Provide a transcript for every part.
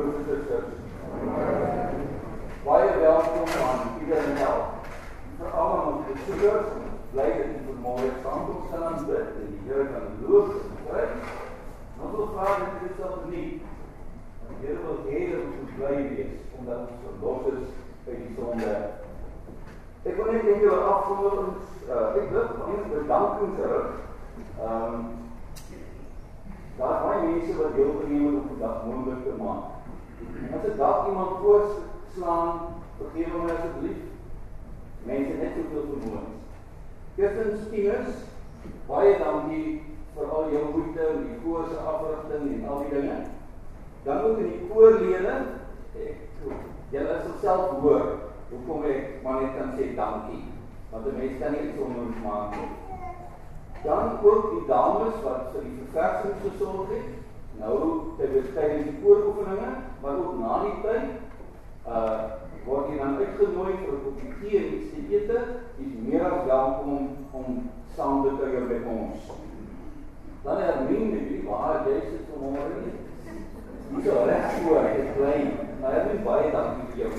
broers en susters. Baie welkom aan iedereen wel. Vir almal wat besoekers, bly dat u vanmôre saam kom staan en bid en die Here kan loof en prys. Ons wil vra dat dit sal verniet. Die Here wil hê dat ons bly wees omdat ons verlos is uit die sonde. Ek wil net net oor afsonders, uh, ek wil net bedanking terug. Ehm um, Daar is baie mense wat deelgeneem het om die dag moontlik te maak. As dit dalk iemand voorslaan, vergewe my asseblief. Mense net soveel vermoëns. Eerstens Tinus, baie dankie vir al jou moeite en die koor se afrigting en al die dinge. Dan ook in die koorlede, ek julle sal self hoor hoekom ek maar net kan sê dankie. Want 'n mens kan nie sonder maak nie. Dan ook die dames wat vir die verversing gesorg het. Nou tydens die kooroefeninge, maar ook na die tyd, uh word jy dan uitgenooi vir 'n koppie tee en iets te eet. Dis meer as welkom om saam te kuier met ons. Dan Hermine, wie waar jy sit vanmôre nie. Dis al reg voor, dit bly. Maar ek wil baie dankie vir jou.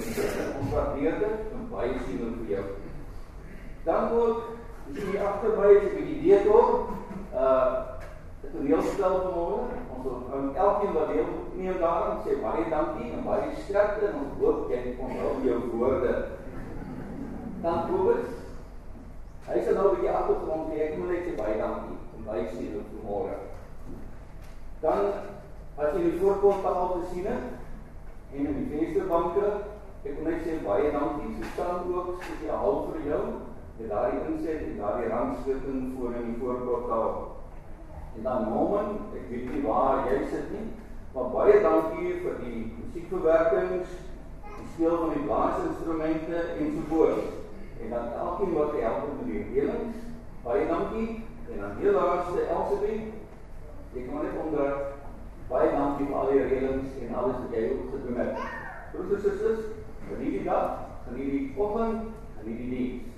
Ons waardeer dit en baie sien vir jou. Dan ook Dis hier agter my is 'n bietjie deetor. Uh 'n toneelspel vanmôre. Wil um, elkeen wat deel neem daaraan sê baie dankie en baie sterkte en ons hoop jy onthou jou woorde. Dan Kobus. Hy sê nou 'n bietjie agtergrond gee. Ek moet net sê baie dankie en baie sien vir môre. Dan as jy die voorkant al gesien het en in die vensterbanke, ek wil net sê baie dankie. So staan ook spesiaal vir jou en daardie inset en daardie rangskikking voor in die voorportaal. En dan Norman, ek weet nie waar jy sit nie, maar baie dankie vir die musiekverwerkings, die speel van die blaasinstrumente en so voort. En dan elkeen wat help met die reëlings, baie dankie. En dan heel laaste Elsabie, ek kan net onder baie dankie vir al die reëlings en alles wat jy ook gedoen het. Broers en susters, geniet die dag, geniet die oggend, geniet die diens.